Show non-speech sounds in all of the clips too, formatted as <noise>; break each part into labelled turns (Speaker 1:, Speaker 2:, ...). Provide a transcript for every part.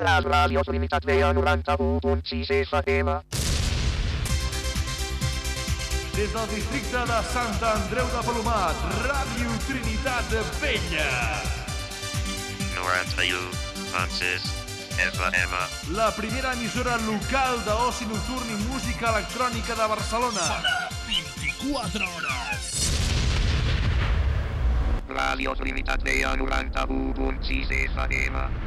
Speaker 1: Les ràdios Limitat veia 91.6 FM.
Speaker 2: Des del districte de Sant Andreu de Palomat, Ràdio Trinitat Vella.
Speaker 3: 91.6 FM.
Speaker 2: La primera emissora local d'oci nocturn i música electrònica de Barcelona.
Speaker 4: 24 hores.
Speaker 1: Ràdios Limitat veia 91.6 FM.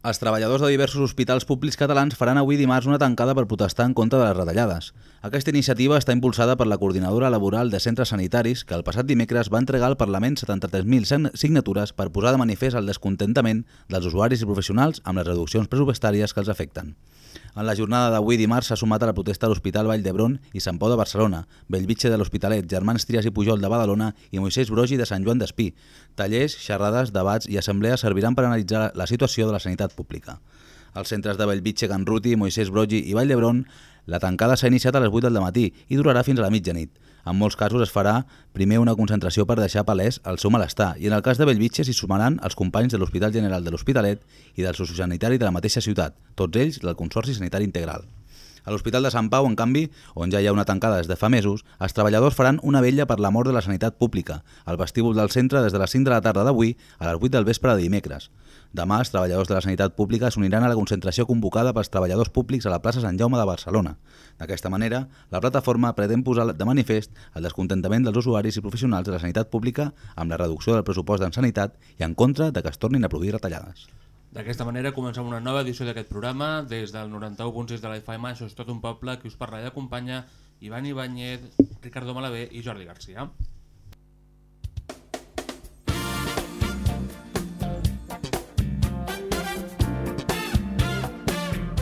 Speaker 5: Els treballadors de diversos hospitals públics catalans faran avui dimarts una tancada per protestar en contra de les retallades. Aquesta iniciativa està impulsada per la Coordinadora Laboral de Centres Sanitaris, que el passat dimecres va entregar al Parlament 73.000 signatures per posar de manifest el descontentament dels usuaris i professionals amb les reduccions pressupostàries que els afecten. En la jornada d'avui dimarts s'ha sumat a la protesta a l'Hospital Vall d'Hebron i Sant Pau de Barcelona, Bellvitge de l'Hospitalet, Germans Trias i Pujol de Badalona i Moisès Brogi de Sant Joan d'Espí. Tallers, xerrades, debats i assemblees serviran per analitzar la situació de la sanitat pública. Als centres de Bellvitge, Can Ruti, Moisès Brogi i Vall d'Hebron, la tancada s'ha iniciat a les 8 del matí i durarà fins a la mitjanit. En molts casos es farà primer una concentració per deixar palès el seu malestar i en el cas de Bellvitge s'hi sumaran els companys de l'Hospital General de l'Hospitalet i del Sociosanitari de la mateixa ciutat, tots ells del Consorci Sanitari Integral. A l'Hospital de Sant Pau, en canvi, on ja hi ha una tancada des de fa mesos, els treballadors faran una vella per la mort de la sanitat pública, al vestíbul del centre des de les 5 de la tarda d'avui a les 8 del vespre de dimecres. Demà, els treballadors de la sanitat pública s'uniran a la concentració convocada pels treballadors públics a la plaça Sant Jaume de Barcelona. D'aquesta manera, la plataforma pretén posar de manifest el descontentament dels usuaris i professionals de la sanitat pública amb la reducció del pressupost en sanitat i en contra de que es tornin a produir retallades.
Speaker 6: D'aquesta manera comencem una nova edició d'aquest programa. Des del 91.6 de la FM, això és tot un poble, que us parla i acompanya Ivan Ibáñez, Ricardo Malavé i Jordi Garcia.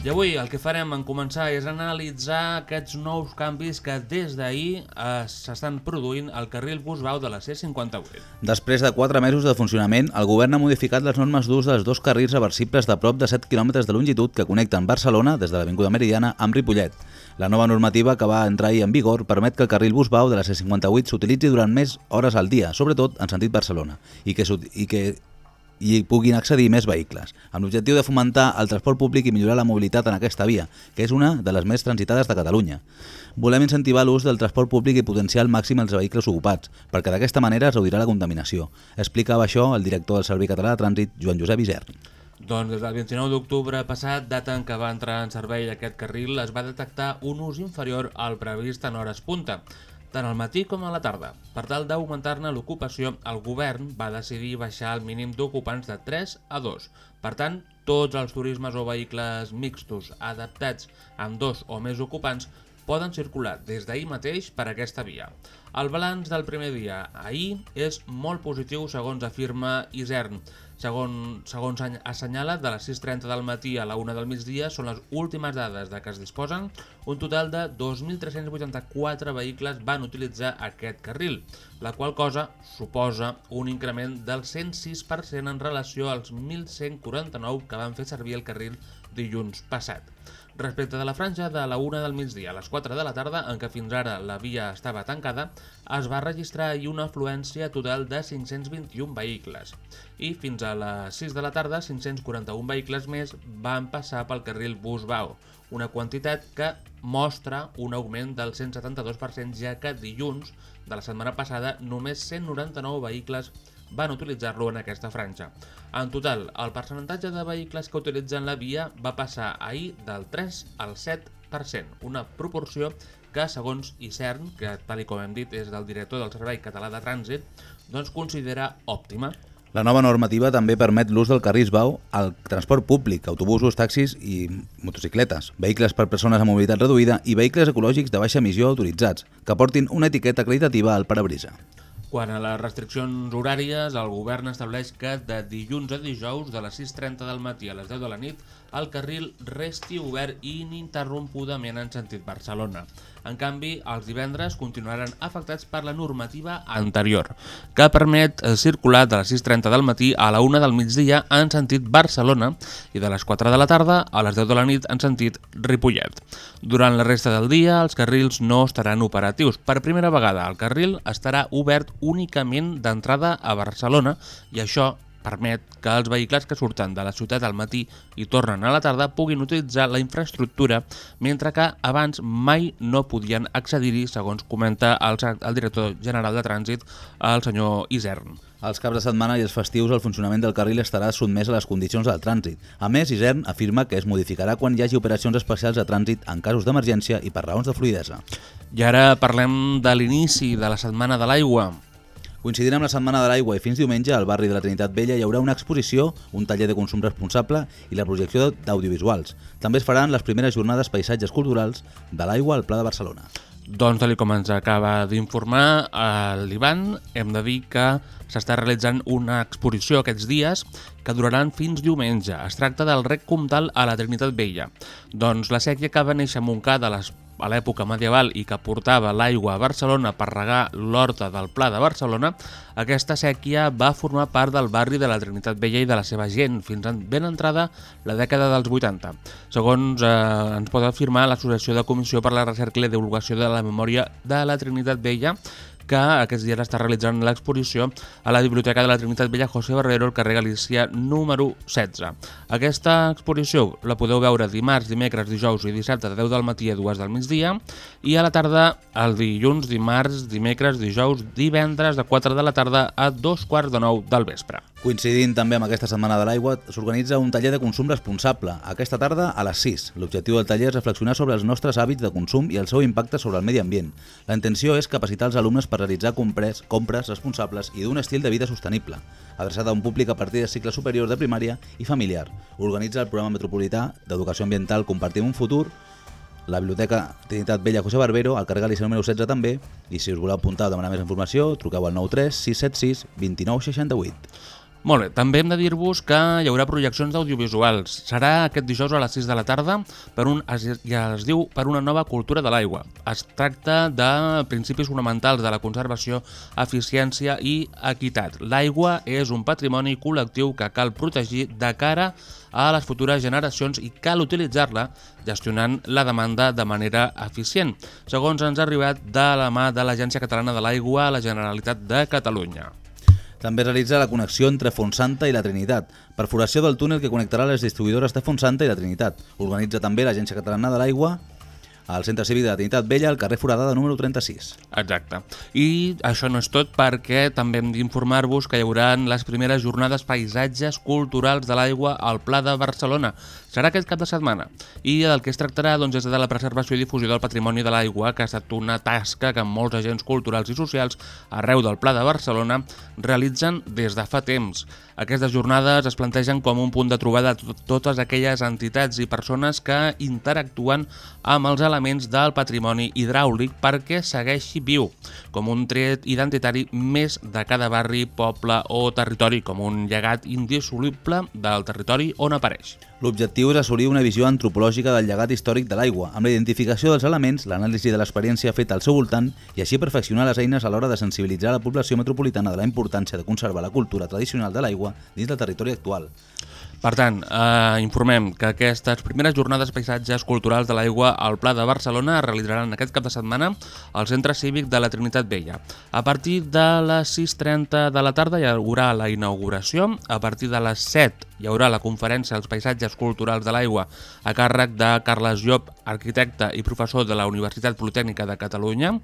Speaker 6: I avui el que farem en començar és analitzar aquests nous canvis que des d'ahir eh, s'estan produint al carril Busbau de la C58.
Speaker 5: Després de 4 mesos de funcionament, el govern ha modificat les normes d'ús dels dos carrils reversibles de prop de 7 km de longitud que connecten Barcelona, des de l'Avinguda Meridiana, amb Ripollet. La nova normativa que va entrar ahir en vigor permet que el carril Busbau de la C58 s'utilitzi durant més hores al dia, sobretot en sentit Barcelona, i que, i que i puguin accedir més vehicles, amb l'objectiu de fomentar el transport públic i millorar la mobilitat en aquesta via, que és una de les més transitades de Catalunya. Volem incentivar l'ús del transport públic i potenciar al màxim els vehicles ocupats, perquè d'aquesta manera es reduirà la contaminació. Explicava això el director del Servei Català de Trànsit, Joan Josep Isern.
Speaker 6: Doncs des del 29 d'octubre passat, data en què va entrar en servei aquest carril, es va detectar un ús inferior al previst en hores punta tant al matí com a la tarda. Per tal d'augmentar-ne l'ocupació, el govern va decidir baixar el mínim d'ocupants de 3 a 2. Per tant, tots els turismes o vehicles mixtos adaptats amb dos o més ocupants poden circular des d'ahir mateix per aquesta via. El balanç del primer dia ahir és molt positiu segons afirma Isern. Segon, segons assenyala, de les 6.30 del matí a la 1 del migdia són les últimes dades de què es disposen. Un total de 2.384 vehicles van utilitzar aquest carril, la qual cosa suposa un increment del 106% en relació als 1.149 que van fer servir el carril dilluns passat. Respecte de la franja de la 1 del migdia a les 4 de la tarda, en què fins ara la via estava tancada, es va registrar ahir una afluència total de 521 vehicles. I fins a les 6 de la tarda 541 vehicles més van passar pel carril Busbau, una quantitat que mostra un augment del 172% ja que dilluns de la setmana passada només 199 vehicles van utilitzar-lo en aquesta franja. En total, el percentatge de vehicles que utilitzen la via va passar ahir del 3 al 7%, una proporció que, segons ICERN, que tal com hem dit és del director del Servei Català de Trànsit, doncs considera òptima.
Speaker 5: La nova normativa també permet l'ús del carril bau al transport públic, autobusos, taxis i motocicletes, vehicles per persones amb mobilitat reduïda i vehicles ecològics de baixa emissió autoritzats, que portin una etiqueta acreditativa al parabrisa.
Speaker 6: Quan a les restriccions horàries, el govern estableix que de dilluns a dijous, de les 6.30 del matí a les 10 de la nit, el carril resti obert ininterrompudament en sentit Barcelona. En canvi, els divendres continuaran afectats per la normativa anterior, que permet eh, circular de les 6.30 del matí a la 1 del migdia en sentit Barcelona i de les 4 de la tarda a les 10 de la nit en sentit Ripollet. Durant la resta del dia, els carrils no estaran operatius. Per primera vegada, el carril estarà obert únicament d'entrada a Barcelona i això permet que els vehicles que surten de la ciutat al matí i tornen a la tarda puguin utilitzar la infraestructura, mentre que abans mai no podien accedir-hi, segons comenta el, el director general de trànsit, el senyor Isern.
Speaker 5: Els caps de setmana i els festius el funcionament del carril estarà sotmès a les condicions del trànsit. A més, Isern afirma que es modificarà quan hi hagi operacions especials de trànsit en casos d'emergència i per raons de fluidesa.
Speaker 6: I ara parlem de l'inici de la Setmana de l'Aigua.
Speaker 5: Coincidint amb la Setmana de l'Aigua i fins diumenge, al barri de la Trinitat Vella hi haurà una exposició, un taller de consum responsable i la projecció d'audiovisuals. També es faran les primeres jornades paisatges culturals de l'aigua al Pla de Barcelona.
Speaker 6: Doncs, tal com ens acaba d'informar l'Ivan, hem de dir que s'està realitzant una exposició aquests dies que duraran fins diumenge. Es tracta del rec comtal a la Trinitat Vella. Doncs la sèquia que va néixer a Montcà de les a l'època medieval i que portava l'aigua a Barcelona per regar l'horta del Pla de Barcelona, aquesta sèquia va formar part del barri de la Trinitat Vella i de la seva gent fins en ben entrada la dècada dels 80. Segons eh, ens pot afirmar l'Associació de Comissió per la Recerca i la Divulgació de la Memòria de la Trinitat Vella, que aquests dies està realitzant l'exposició a la Biblioteca de la Trinitat Vella José Barrero, al carrer Galícia número 16. Aquesta exposició la podeu veure dimarts, dimecres, dijous i dissabte de 10 del matí a 2 del migdia i a la tarda el dilluns, dimarts, dimecres, dijous, divendres de 4 de la tarda a 2 quarts de 9 del vespre.
Speaker 5: Coincidint també amb aquesta Setmana de l'Aigua, s'organitza un taller de consum responsable, aquesta tarda a les 6. L'objectiu del taller és reflexionar sobre els nostres hàbits de consum i el seu impacte sobre el medi ambient. La intenció és capacitar els alumnes per realitzar compres, compres responsables i d'un estil de vida sostenible, adreçat a un públic a partir de cicles superiors de primària i familiar. Organitza el programa metropolità d'educació ambiental Compartim un futur, la Biblioteca Trinitat Vella José Barbero, al carrer Galícia número 16 també, i si us voleu apuntar o demanar més informació, truqueu al 93 676 29 68.
Speaker 6: Molt bé, també hem de dir-vos que hi haurà projeccions d'audiovisuals. Serà aquest dijous a les 6 de la tarda per un, es, ja es diu per una nova cultura de l'aigua. Es tracta de principis fonamentals de la conservació, eficiència i equitat. L'aigua és un patrimoni col·lectiu que cal protegir de cara a les futures generacions i cal utilitzar-la gestionant la demanda de manera eficient, segons ens ha arribat de la mà de l'Agència Catalana de l'Aigua a la Generalitat de Catalunya.
Speaker 5: També realitza la connexió entre Fontsanta i la Trinitat, perforació del túnel que connectarà les distribuïdores de Fontsanta i la Trinitat. Organitza també l'Agència Catalana de l'Aigua al Centre Cívic de la Trinitat Vella, al carrer Foradada número 36.
Speaker 6: Exacte. I això no és tot perquè també hem d'informar-vos que hi haurà les primeres jornades paisatges culturals de l'aigua al Pla de Barcelona. Serà aquest cap de setmana. I del que es tractarà doncs, és de la preservació i difusió del patrimoni de l'aigua, que ha estat una tasca que molts agents culturals i socials arreu del Pla de Barcelona realitzen des de fa temps. Aquestes jornades es plantegen com un punt de trobada de totes aquelles entitats i persones que interactuen amb els elements del patrimoni hidràulic perquè segueixi viu, com un tret identitari més de cada barri, poble o territori, com un llegat indissoluble del territori on apareix.
Speaker 5: L'objectiu és assolir una visió antropològica del llegat històric de l'aigua, amb la identificació dels elements, l'anàlisi de l'experiència feta al seu voltant i així perfeccionar les eines a l'hora de sensibilitzar la població metropolitana de la importància de conservar la cultura tradicional de l'aigua dins del territori actual.
Speaker 6: Per tant, eh, informem que aquestes primeres jornades paisatges culturals de l'aigua al Pla de Barcelona es realitzaran aquest cap de setmana al Centre Cívic de la Trinitat Vella. A partir de les 6.30 de la tarda hi haurà la inauguració, a partir de les 7 hi haurà la conferència als paisatges culturals de l'aigua a càrrec de Carles Llop, arquitecte i professor de la Universitat Politècnica de Catalunya,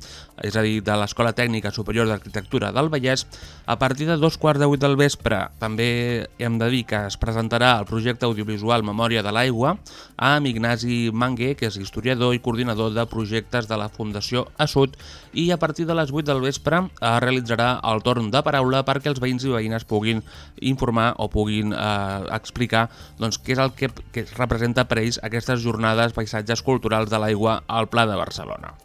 Speaker 6: és a dir, de l'Escola Tècnica Superior d'Arquitectura del Vallès. A partir de dos quarts de vuit del vespre també hem de dir que es presentarà el projecte audiovisual Memòria de l'Aigua amb Ignasi Manguer, que és historiador i coordinador de projectes de la Fundació Assut, i a partir de les 8 del vespre es realitzarà el torn de paraula perquè els veïns i veïnes puguin informar o puguin eh, explicar doncs, què és el que, que representa per ells aquestes jornades paisatges culturals de l'aigua al Pla de Barcelona.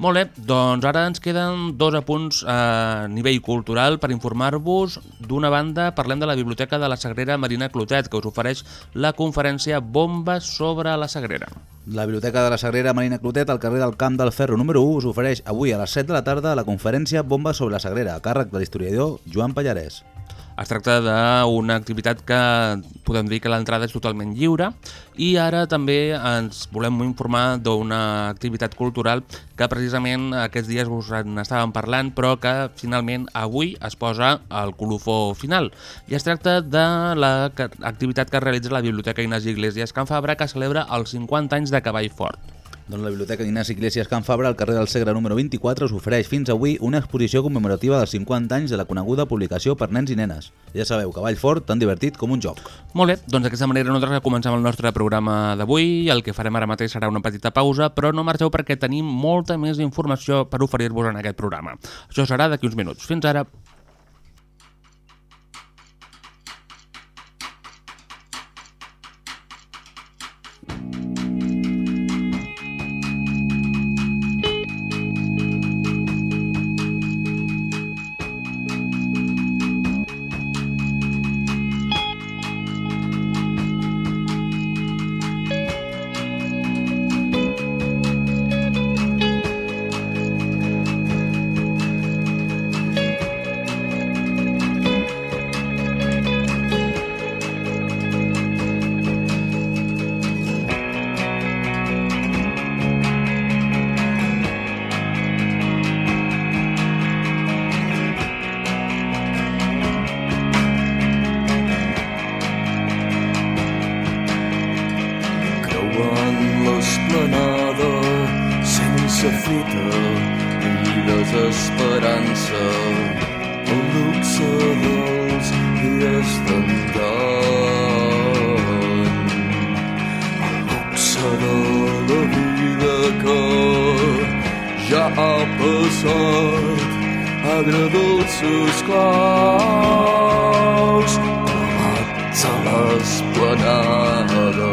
Speaker 6: Molt bé, doncs ara ens queden dos apunts a nivell cultural per informar-vos. D'una banda, parlem de la Biblioteca de la Sagrera Marina Clotet, que us ofereix la conferència Bombes sobre la Sagrera.
Speaker 5: La Biblioteca de la Sagrera Marina Clotet, al carrer del Camp del Ferro número 1, us ofereix avui a les 7 de la tarda la conferència Bomba sobre la Sagrera, a càrrec de l'historiador Joan Pallarès.
Speaker 6: Es tracta d'una activitat que podem dir que l'entrada és totalment lliure i ara també ens volem informar d'una activitat cultural que precisament aquests dies us en estàvem parlant però que finalment avui es posa al colofó final. I es tracta de l'activitat que realitza la Biblioteca Inés Iglesias Can Fabra que celebra els 50 anys de Cavall Fort.
Speaker 5: Doncs la Biblioteca Ignasi Iglesias Can Fabra, al carrer del Segre número 24, us ofereix fins avui una exposició commemorativa dels 50 anys de la coneguda publicació per nens i nenes. Ja sabeu, cavall fort, tan divertit com un joc.
Speaker 6: Molt bé, doncs d'aquesta manera nosaltres comencem el nostre programa d'avui. El que farem ara mateix serà una petita pausa, però no marxeu perquè tenim molta més informació per oferir-vos en aquest programa. Això serà d'aquí uns minuts. Fins ara.
Speaker 7: Desesperança el luxe dels dies d'endany el luxe de la vida que ja ha passat agradolços claus trobats a l'esplanada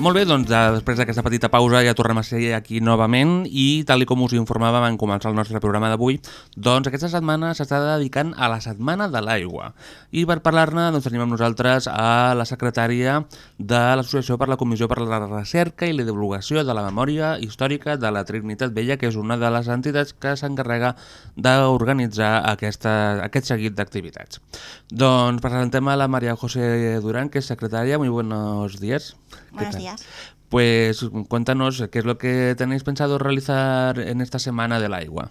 Speaker 6: Molt bé, doncs després d'aquesta petita pausa ja tornem a ser aquí novament i tal com us informàvem en començar el nostre programa d'avui, doncs aquesta setmana s'està dedicant a la Setmana de l'Aigua. I per parlar-ne doncs, tenim amb nosaltres a la secretària de l'Associació per la Comissió per la Recerca i la Divulgació de la Memòria Històrica de la Trinitat Vella, que és una de les entitats que s'encarrega d'organitzar aquest seguit d'activitats. Doncs presentem a la María José Durán, que es secretaria. Muy buenos días. ¿Qué
Speaker 8: Buenos
Speaker 6: tal?
Speaker 8: Días.
Speaker 6: Pues cuéntanos qué es lo que tenéis pensado realizar en esta Semana del Agua.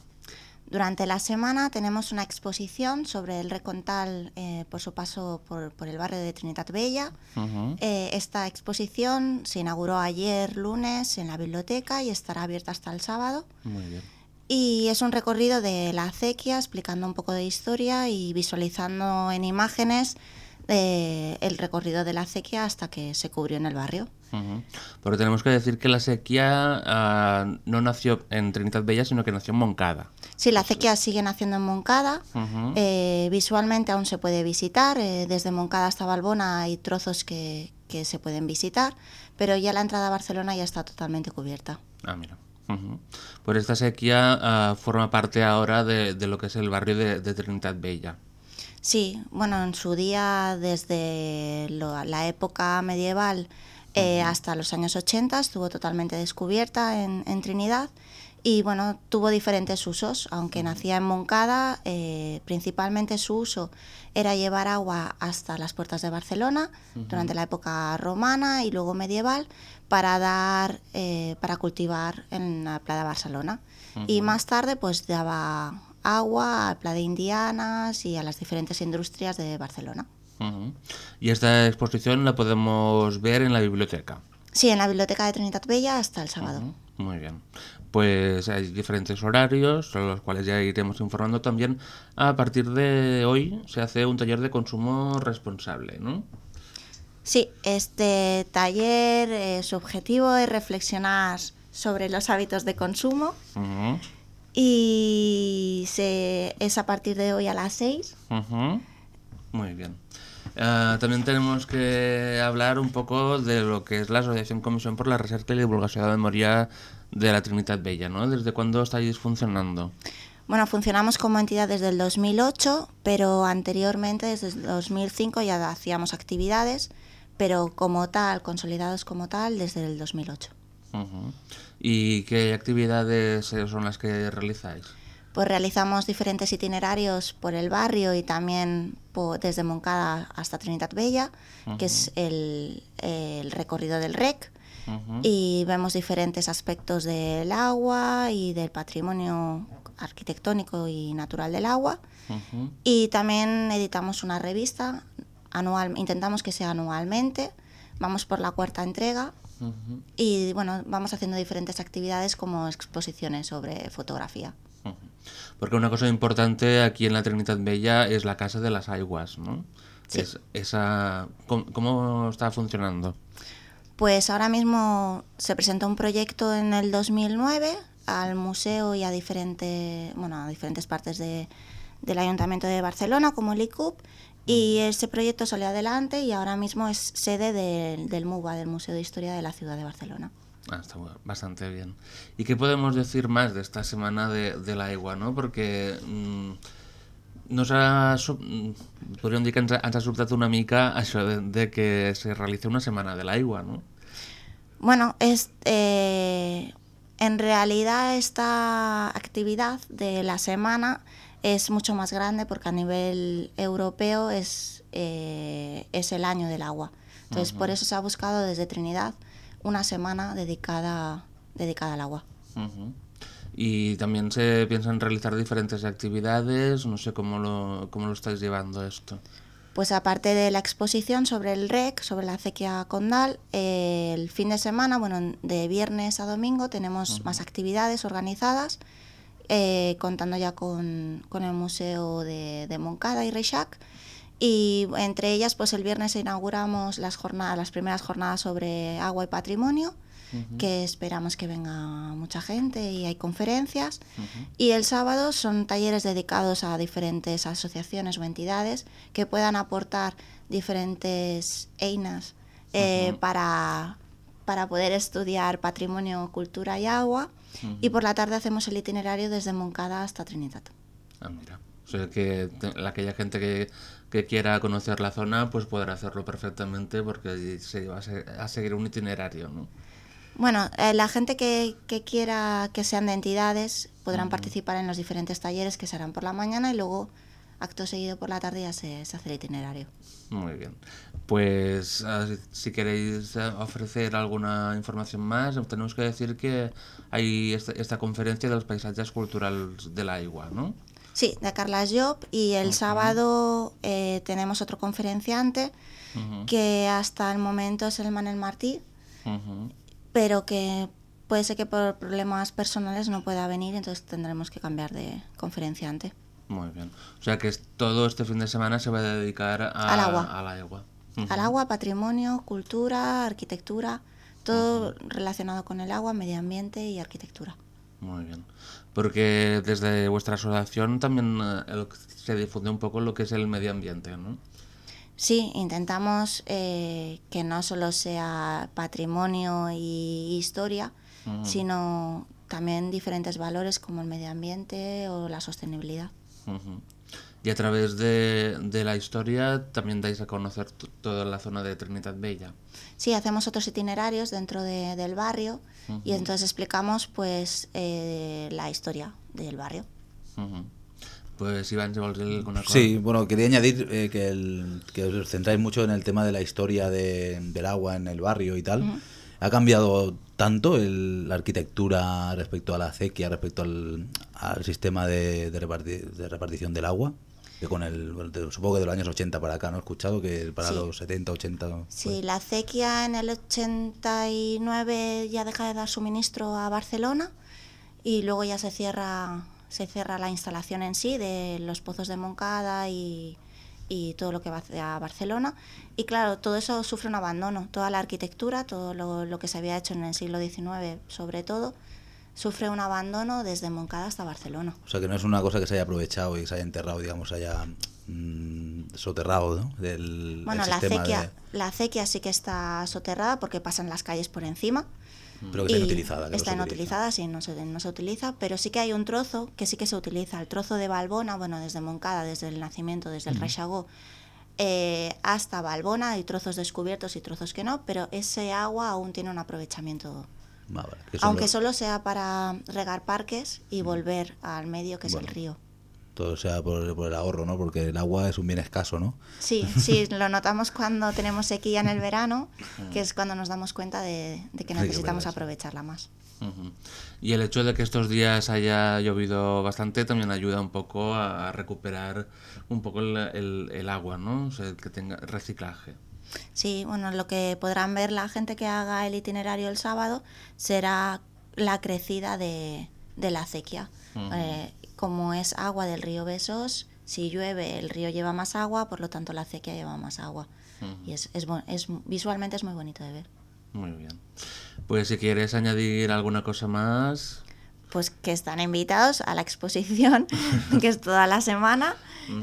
Speaker 8: Durante la semana tenemos una exposición sobre el Recontal eh, por su paso por, por el barrio de Trinitat Bella. Eh, esta exposición se inauguró ayer lunes en la biblioteca y estará abierta hasta el sábado.
Speaker 6: Muy bien.
Speaker 8: Y es un recorrido de la acequia explicando un poco de historia y visualizando en imágenes eh, el recorrido de la acequia hasta que se cubrió en el barrio.
Speaker 6: Ujú. Pero tenemos que decir que la sequía ah, no nació en Trinidad Bella, sino que nació en Moncada.
Speaker 8: Sí, la acequia sigue naciendo en Moncada.
Speaker 6: Ujú.
Speaker 8: Eh, visualmente aún se puede visitar. eh, desde Moncada hasta Balbona hay trozos que, que se pueden visitar, pero ya la entrada a Barcelona ya está totalmente cubierta.
Speaker 6: Ah, mira. Ujú. Pues esta sequía ah, forma parte ahora de, de lo que es el barrio de, de Trinidad Bella.
Speaker 8: Sí, bueno, en su día, desde lo- la época medieval eh, hasta los años 80, estuvo totalmente descubierta en, en Trinidad y bueno, tuvo diferentes usos, aunque nacía en Moncada, eh, principalmente su uso era llevar agua hasta las puertas de Barcelona durante la época romana y luego medieval para dar, eh, para cultivar en la Playa de Barcelona. Y más tarde pues daba agua al Pla de Indianas y a las diferentes industrias de Barcelona.
Speaker 6: Y esta exposición la podemos ver en la biblioteca.
Speaker 8: Sí, en la biblioteca de Trinidad Bella hasta el sábado.
Speaker 6: Muy bien. Pues hay diferentes horarios, sobre los cuales ya iremos informando también. A partir de hoy se hace un taller de consumo responsable, ¿no?
Speaker 8: Sí, este taller, eh, su objetivo es reflexionar sobre los hábitos de consumo y se, es a partir de hoy a las 6.
Speaker 6: ujú. Muy bien. Ah, también tenemos que hablar un poco de lo que es la Asociación Comisión por la Recerca y Divulgación de la Memoria de la Trinitat Bella, ¿no? ¿Desde cuándo estáis funcionando?
Speaker 8: Bueno, funcionamos como entidad desde el 2008, pero anteriormente, desde el 2005, ya hacíamos actividades, pero como tal, consolidados como tal, desde el 2008.
Speaker 6: Ujú. ¿Y qué actividades son las que realizáis?
Speaker 8: Pues realizamos diferentes itinerarios por el barrio y también desde Moncada hasta Trinidad Bella, que es el, el recorrido del REC, y vemos diferentes aspectos del agua y del patrimonio arquitectónico y natural del agua. Y también editamos una revista anual, intentamos que sea anualmente. Vamos por la cuarta entrega Y bueno, vamos haciendo diferentes actividades como exposiciones sobre fotografía.
Speaker 6: Porque una cosa importante aquí en la Trinidad Bella es la Casa de las Aguas, ¿no?
Speaker 8: Sí.
Speaker 6: Es esa, ¿cómo, cómo está funcionando?
Speaker 8: Pues ahora mismo se presentó un proyecto en el 2009 al museo y a, diferente, bueno, a diferentes partes de- del Ayuntamiento de Barcelona, como el ICUP, y ese proyecto salió adelante y ahora mismo es sede del- del MUBA, del Museo de Historia de la Ciudad de Barcelona.
Speaker 6: Ah, está bastante bien. ¿Y qué podemos decir más de esta semana de, de l'aigua, no? Perquè mm, nos ha, mm, podríem dir que ens ha, ens ha sobtat una mica això de, de que se realitza una setmana de l'aigua, no?
Speaker 8: Bueno, es, eh, en realidad esta actividad de la semana es mucho más grande porque a nivel europeo es, eh, es el año del agua. Entonces, por eso se ha buscado desde Trinidad una semana dedicada, dedicada al agua.
Speaker 6: Y también se piensan realizar diferentes actividades, no sé cómo lo, cómo lo estáis llevando esto.
Speaker 8: Pues aparte de la exposición sobre el REC, sobre la acequia condal, eh, el fin de semana, bueno, de viernes a domingo tenemos más actividades organizadas, eh, contando ya con, con el Museo de, de Moncada y Reixac. Y entre ellas, pues el viernes inauguramos las, jornadas, las primeras jornadas sobre agua y patrimonio, que esperamos que venga mucha gente y hay conferencias. Y el sábado son talleres dedicados a diferentes asociaciones o entidades que puedan aportar diferentes einas eh, para, para poder estudiar patrimonio, cultura y agua. Y por la tarde hacemos el itinerario desde Moncada hasta Trinidad.
Speaker 6: Ah, mira. O sea que aquella gente que, que quiera conocer la zona, pues podrá hacerlo perfectamente porque se va a, se- seguir un itinerario, ¿no?
Speaker 8: Bueno, eh, la gente que, que quiera que sean de entidades podrán participar en los diferentes talleres que serán por la mañana y luego, acto seguido por la tarde, ya se, se hace el itinerario.
Speaker 6: Muy bien. Pues si- queréis eh, ofrecer alguna información más, tenemos que decir que hay esta, esta conferencia de los paisajes culturales de la Igua, ¿no?
Speaker 8: Sí, de Carla Job y el sábado eh, tenemos otro conferenciante que hasta el momento es el Manel Martí, pero que puede ser que por problemas personales no pueda venir, entonces tendremos que cambiar de conferenciante.
Speaker 6: Muy bien. O sea que todo este fin de semana se va a dedicar a,
Speaker 8: Al agua.
Speaker 6: al agua.
Speaker 8: Al agua, patrimonio, cultura, arquitectura, todo relacionado con el agua, medio ambiente y arquitectura.
Speaker 6: Muy bien. Porque desde vuestra asociación también eh, se difunde un poco lo que es el medio ambiente, ¿no?
Speaker 8: Sí, intentamos eh, que no solo sea patrimonio y historia, sino también diferentes valores como el medio ambiente o la sostenibilidad.
Speaker 6: Ujú. Y a través de, de la historia también dais a conocer toda la zona de Trinidad Bella.
Speaker 8: Sí, hacemos otros itinerarios dentro de- del barrio y entonces explicamos pues eh, la historia del barrio.
Speaker 6: Ujú. Pues Iván, si vols dir alguna cosa.
Speaker 5: Sí, bueno, quería añadir eh, que, el- que os centráis mucho en el tema de la historia de- del agua en el barrio y tal. ¿Ha cambiado tanto el- la arquitectura respecto a la acequia, respecto al, al sistema de, de reparti- de repartición del agua? Que con el, supongo que de los años 80 para acá, ¿no? He escuchado que para
Speaker 8: Sí.
Speaker 5: los 70, 80...
Speaker 8: Sí,
Speaker 5: pues-
Speaker 8: la acequia en el 89 ya deja de dar suministro a Barcelona y luego ya se cierra, se cierra la instalación en sí de los pozos de Moncada y, y todo lo que va hacia Barcelona. Y claro, todo eso sufre un abandono, toda la arquitectura, todo lo, lo que se había hecho en el siglo XIX sobre todo, sufre un abandono desde Moncada hasta Barcelona.
Speaker 5: O sea, que no es una cosa que se haya aprovechado y se haya enterrado, digamos, haya mm, soterrado, ¿no? Del,
Speaker 8: Bueno,
Speaker 5: el
Speaker 8: la acequia,
Speaker 5: de-
Speaker 8: la acequia sí que está soterrada porque pasan las calles por encima.
Speaker 5: pero que está inutilizada. que
Speaker 8: Está inutilizada, sí, no se, no se utiliza, pero sí que hay un trozo que sí que se utiliza, el trozo de Balbona, bueno, desde Moncada, desde el nacimiento, desde el Reixagó, eh, hasta Balbona, hay trozos descubiertos y trozos que no, pero ese agua aún tiene un aprovechamiento,
Speaker 5: Ah,
Speaker 8: aunque
Speaker 5: los-
Speaker 8: solo sea para regar parques y volver al medio que es el río.
Speaker 5: Todo sea por, por el ahorro, ¿no? Porque el agua es un bien escaso, ¿no?
Speaker 8: Sí, sí, <laughs> lo notamos cuando tenemos sequía en el verano, que es cuando nos damos cuenta de, de que
Speaker 5: Sí, que
Speaker 8: necesitamos aprovecharla más.
Speaker 6: Y el hecho de que estos días haya llovido bastante también ayuda un poco a, a recuperar un poco el, el- el agua, ¿no? O sea, que tenga reciclaje.
Speaker 8: Sí, bueno, lo que podrán ver la gente que haga el itinerario el sábado será la crecida de, de la acequia. Eh, como es agua del río Besos, si llueve el río lleva más agua, por lo tanto la acequia lleva más agua. Y es, es, es- visualmente es muy bonito de ver.
Speaker 6: Muy bien. Pues si quieres añadir alguna cosa más...
Speaker 8: Pues que están invitados a la exposición, <laughs> que es toda la semana,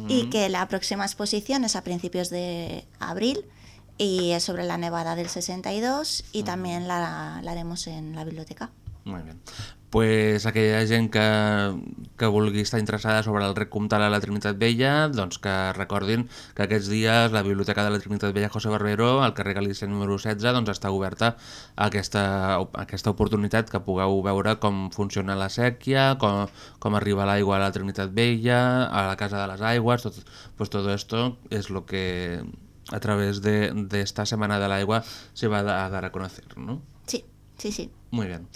Speaker 8: y que la próxima exposición es a principios de abril y es sobre la nevada del 62 y también la, la haremos en la biblioteca.
Speaker 6: Molt bé. pues aquella gent que, que vulgui estar interessada sobre el rec comtal a la Trinitat Vella, doncs que recordin que aquests dies la Biblioteca de la Trinitat Vella José Barbero, al carrer Galícia número 16, doncs està oberta a aquesta, a aquesta oportunitat que pugueu veure com funciona la sèquia, com, com arriba l'aigua a la Trinitat Vella, a la Casa de les Aigües, tot, pues todo esto es lo que a través de, de esta Semana del Agua se va a dar a conocer, ¿no?
Speaker 8: Sí, sí, sí.
Speaker 6: Muy bien.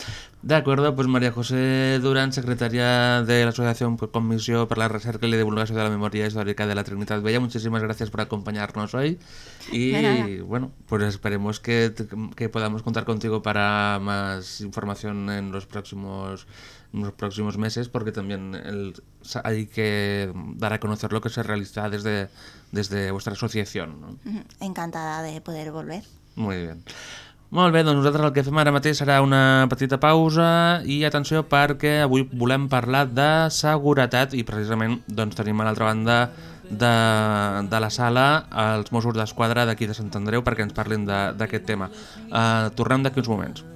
Speaker 6: De acuerdo, pues María José Durán, secretaria de la Asociación pues, Comisión para la Recerca y la Divulgación de la Memoria Histórica de la Trinidad Bella, muchísimas gracias por acompañarnos hoy. Y bueno, pues esperemos que, que podamos contar contigo para más información en los próximos en los próximos meses porque también el- hay que dar a conocer lo que se realiza desde, desde vuestra asociación. ¿no?
Speaker 8: Encantada de poder volver.
Speaker 6: Molt bé. Molt bé, doncs nosaltres el que fem ara mateix serà una petita pausa i atenció perquè avui volem parlar de seguretat i precisament doncs, tenim a l'altra banda de, de la sala els Mossos d'Esquadra d'aquí de Sant Andreu perquè ens parlin d'aquest tema. Uh, tornem d'aquí uns moments.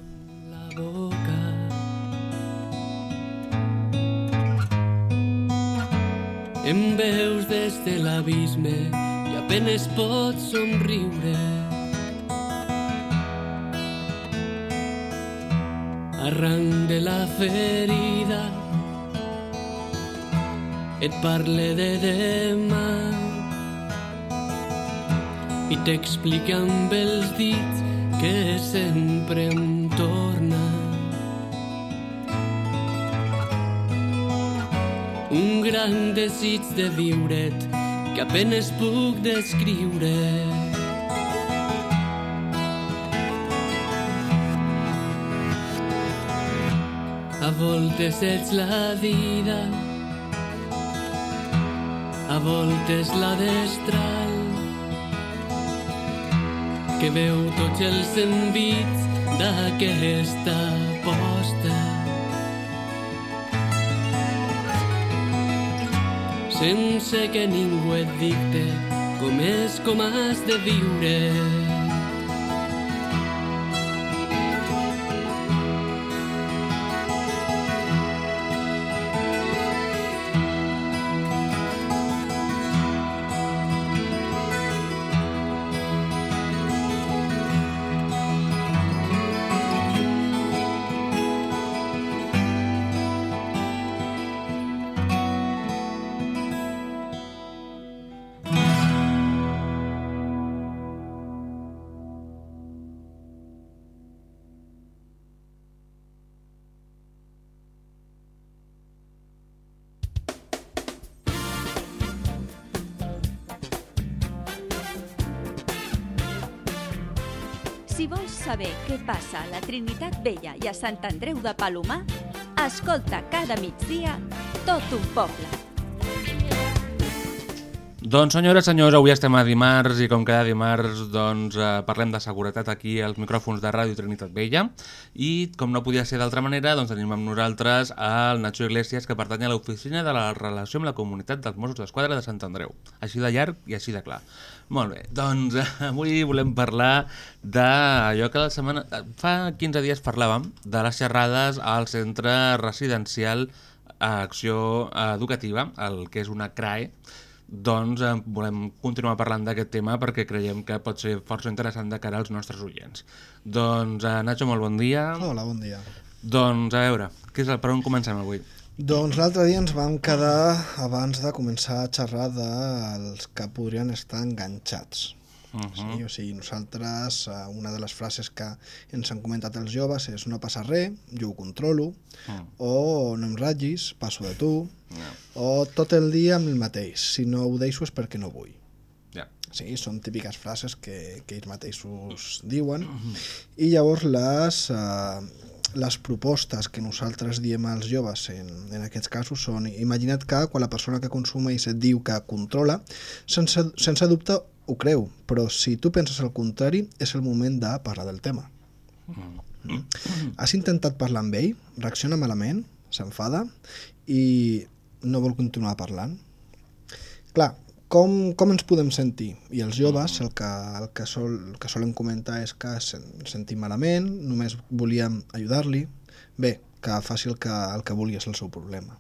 Speaker 7: Em veus des de l'abisme i apenes pots somriure. Arran de la ferida et parle de demà i t'explica amb els dits que sempre em torna. Un gran desig de viure't que apenes puc descriure. A voltes ets la vida, a voltes la destral, que veu tots els envits d'aquesta posta. Sense que ningú et dicte com és com has de viure.
Speaker 9: Trinitat Vella i a Sant Andreu de Palomar, escolta cada migdia tot un poble.
Speaker 6: Doncs senyores, senyors, avui estem a dimarts i com cada dimarts doncs, eh, parlem de seguretat aquí als micròfons de Ràdio Trinitat Vella i com no podia ser d'altra manera doncs tenim amb nosaltres el Nacho Iglesias que pertany a l'oficina de la relació amb la comunitat dels Mossos d'Esquadra de Sant Andreu. Així de llarg i així de clar. Molt bé, doncs eh, avui volem parlar d'allò que la setmana... eh, Fa 15 dies parlàvem de les xerrades al centre residencial a Acció Educativa, el que és una CRAE, doncs eh, volem continuar parlant d'aquest tema perquè creiem que pot ser força interessant de cara als nostres oients. Doncs, eh, Nacho, molt bon dia.
Speaker 10: Hola, bon dia.
Speaker 6: Doncs, a veure, què és el, per on comencem avui?
Speaker 10: Doncs l'altre dia ens vam quedar, abans de començar a xerrar dels que podrien estar enganxats.
Speaker 6: Uh -huh.
Speaker 10: Sí, o sigui, nosaltres, eh, una de les frases que ens han comentat els joves és no passa res, jo ho controlo,
Speaker 6: Mm.
Speaker 10: o no em ratllis, passo de tu,
Speaker 6: Ja.
Speaker 10: o tot el dia amb el mateix, si no ho deixo és perquè no vull.
Speaker 6: Ja.
Speaker 10: Sí, són típiques frases que, que ells mateixos diuen i llavors les, eh, les propostes que nosaltres diem als joves en, en aquests casos són imagina't que quan la persona que consumeix et diu que controla, sense, sense dubte ho creu, però si tu penses el contrari és el moment de parlar del tema. Has intentat parlar amb ell, reacciona malament, s'enfada? I no vol continuar parlant. Clar, com, com ens podem sentir? I els joves el que, el que, sol, el que solen comentar és que se sentim malament, només volíem ajudar-li. Bé, que faci el que, el que vulgui, és el seu problema.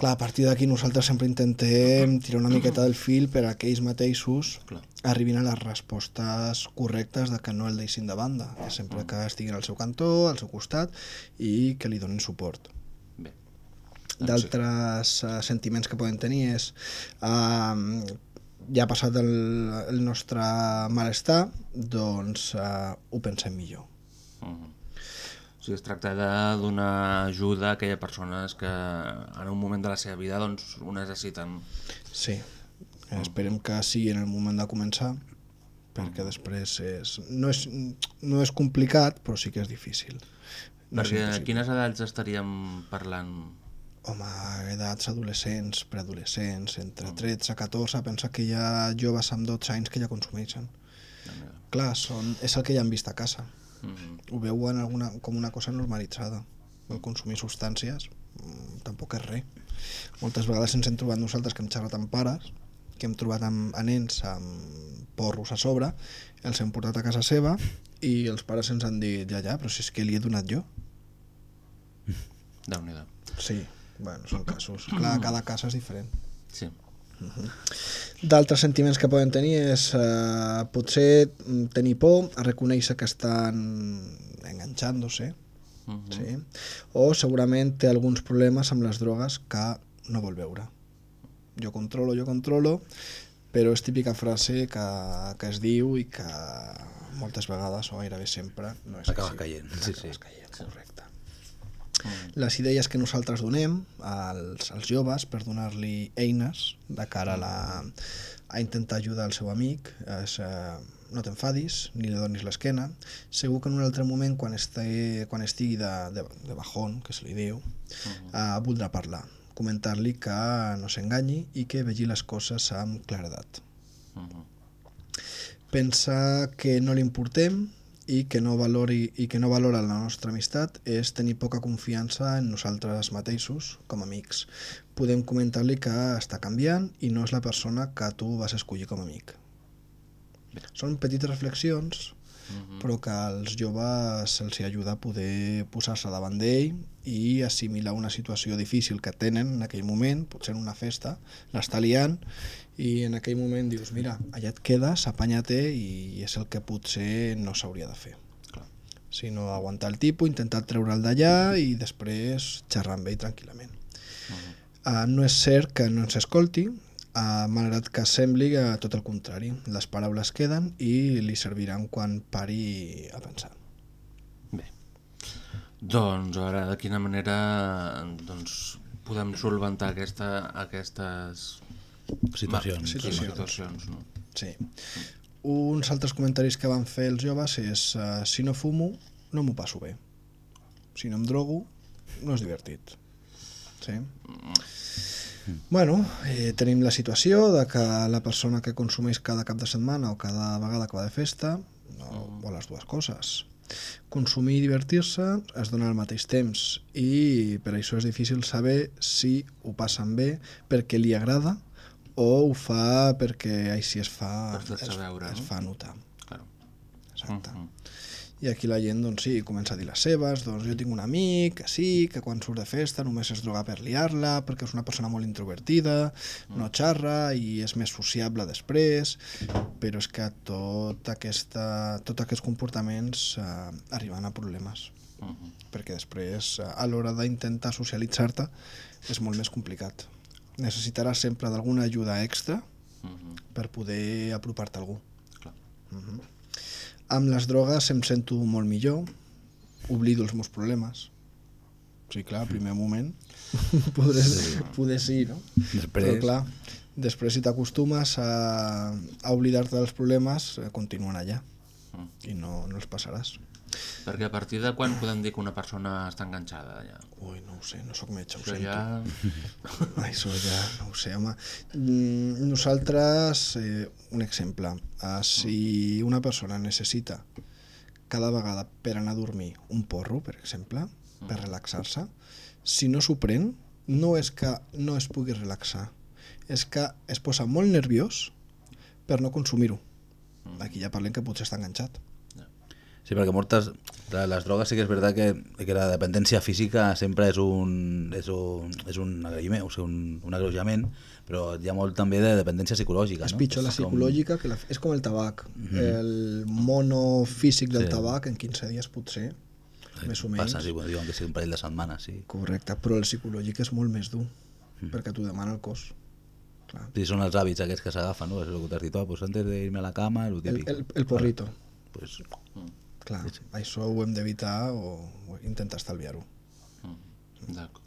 Speaker 10: Clar, a partir d'aquí nosaltres sempre intentem tirar una miqueta del fil per a que ells mateixos
Speaker 6: Clar.
Speaker 10: arribin a les respostes correctes de que no el deixin de banda, que sempre que estiguin al seu cantó, al seu costat i que li donin suport. D'altres uh, sentiments que poden tenir és uh, ja ha passat el, el nostre malestar, doncs uh, ho pensem millor.
Speaker 6: Uh -huh. O sigui, es tracta de donar ajuda a aquelles persones que en un moment de la seva vida doncs, ho necessiten.
Speaker 10: Sí, esperem que sigui en el moment de començar, perquè després és... No és, no és complicat, però sí que és difícil. No
Speaker 6: Perquè a quines edats estaríem parlant?
Speaker 10: Home, edats adolescents, preadolescents, entre 13 i 14, pensa que hi ha joves amb 12 anys que ja consumeixen. Clar, són, és el que ja han vist a casa.
Speaker 6: Uh -huh.
Speaker 10: Ho veuen alguna, com una cosa normalitzada. El consumir substàncies mm, tampoc és res. Moltes vegades ens hem trobat nosaltres que hem xerrat amb pares, que hem trobat amb, a nens amb porros a sobre, els hem portat a casa seva i els pares ens han dit, ja, ja, però si és que li he donat jo.
Speaker 6: déu nhi
Speaker 10: Sí, bueno, són casos. Clar, cada cas és diferent.
Speaker 6: Sí.
Speaker 10: D'altres sentiments que poden tenir és eh, potser mm, tenir por a reconèixer que estan enganxant-se,
Speaker 6: Uh -huh.
Speaker 10: sí? o segurament té alguns problemes amb les drogues que no vol veure. Jo controlo, jo controlo, però és típica frase que, que es diu i que moltes vegades o gairebé sempre no és
Speaker 5: Acaba
Speaker 10: així.
Speaker 5: caient, sí,
Speaker 10: Acabes
Speaker 5: sí.
Speaker 10: caient, correcte. Les idees que nosaltres donem als, als joves per donar-li eines de cara a, la, a intentar ajudar el seu amic és eh, no t'enfadis ni li donis l'esquena. Segur que en un altre moment quan, estigui, quan estigui de, de, de bajón, que se li diu eh, voldrà parlar comentar-li que no s'enganyi i que vegi les coses amb claredat.
Speaker 6: Uh -huh.
Speaker 10: pensa que no li importem i que no valori i que no valora la nostra amistat és tenir poca confiança en nosaltres mateixos com a amics. Podem comentar-li que està canviant i no és la persona que tu vas escollir com a amic. Són petites reflexions, però que als joves se'ls ajuda a poder posar-se davant d'ell i assimilar una situació difícil que tenen en aquell moment, potser en una festa, l'està liant, i en aquell moment dius, mira, allà et quedes, apanya-te i és el que potser no s'hauria de fer.
Speaker 6: Clar.
Speaker 10: Sinó aguantar el tipus, intentar treure'l d'allà i després xerrar amb ell tranquil·lament. Uh, no és cert que no ens escolti, uh, malgrat que sembli uh, tot el contrari. Les paraules queden i li serviran quan pari a pensar.
Speaker 6: Doncs, a veure, de quina manera doncs, podem solventar aquesta, aquestes
Speaker 5: Situacions.
Speaker 10: Situacions.
Speaker 6: situacions no?
Speaker 10: Sí. uns altres comentaris que van fer els joves és uh, si no fumo, no m'ho passo bé. Si no em drogo, no és divertit. Sí? Bueno, eh, tenim la situació de que la persona que consumeix cada cap de setmana o cada vegada que va de festa no vol les dues coses. Consumir i divertir-se es dona al mateix temps i per això és difícil saber si ho passen bé perquè li agrada o ho fa perquè així es fa, es,
Speaker 6: veure,
Speaker 10: es
Speaker 6: no?
Speaker 10: fa notar.
Speaker 6: Claro.
Speaker 10: Exacte.
Speaker 6: Mhm.
Speaker 10: I aquí la gent, doncs sí, comença a dir les seves, doncs jo tinc un amic que sí, que quan surt de festa només es droga per liar-la, perquè és una persona molt introvertida, no xarra i és més sociable després, però és que tot, aquesta, tot aquests comportaments eh, arriben a problemes,
Speaker 6: Mhm.
Speaker 10: perquè després eh, a l'hora d'intentar socialitzar-te és molt més complicat. Necessitaràs sempre d'alguna ajuda extra
Speaker 6: Mhm.
Speaker 10: per poder apropar-te a algú.
Speaker 6: Clar.
Speaker 10: Mhm. Amb les drogues em sento molt millor, oblido els meus problemes. Sí, clar, primer moment <laughs> podré, sí. poder sí, no?
Speaker 5: Després...
Speaker 10: Però clar, després si t'acostumes a, a oblidar-te dels problemes, eh, continuen allà
Speaker 6: Mm.
Speaker 10: i no, no els passaràs.
Speaker 6: Perquè a partir de quan podem dir que una persona està enganxada ja?
Speaker 10: Ui, no ho sé, no sóc metge, ho
Speaker 6: Això
Speaker 10: sento.
Speaker 6: ja...
Speaker 10: Ai, <laughs> això ja, no ho sé, home. Mm, Nosaltres, eh, un exemple, eh, si una persona necessita cada vegada per anar a dormir un porro, per exemple, per relaxar-se, si no s'ho pren, no és que no es pugui relaxar, és que es posa molt nerviós per no consumir-ho. Aquí ja parlem que potser està enganxat.
Speaker 5: Sí, perquè moltes... Les drogues sí que és veritat que, que la dependència física sempre és un, és un, és un agraïment, o sigui, un, un agreujament, però hi ha molt també de dependència psicològica.
Speaker 10: És
Speaker 5: no?
Speaker 10: pitjor la
Speaker 5: És com-
Speaker 10: psicològica que la... És com el tabac.
Speaker 5: Mhm.
Speaker 10: El mono físic del
Speaker 5: Sí.
Speaker 10: tabac en 15 dies potser, més o menys.
Speaker 5: Passa, sí, diuen que sí, un parell de setmanes, sí.
Speaker 10: Correcte, però el psicològic és molt més dur, perquè t'ho demana el cos. Clar.
Speaker 5: Sí, són els hàbits aquests que s'agafen, no? És el que t'has dit, oh, pues antes de irme a la cama, el
Speaker 10: El,
Speaker 5: típic.
Speaker 10: el, el porrito.
Speaker 5: Pues,
Speaker 10: Clar, això ho hem d'evitar o, o intentar estalviar-ho.
Speaker 6: D'acord.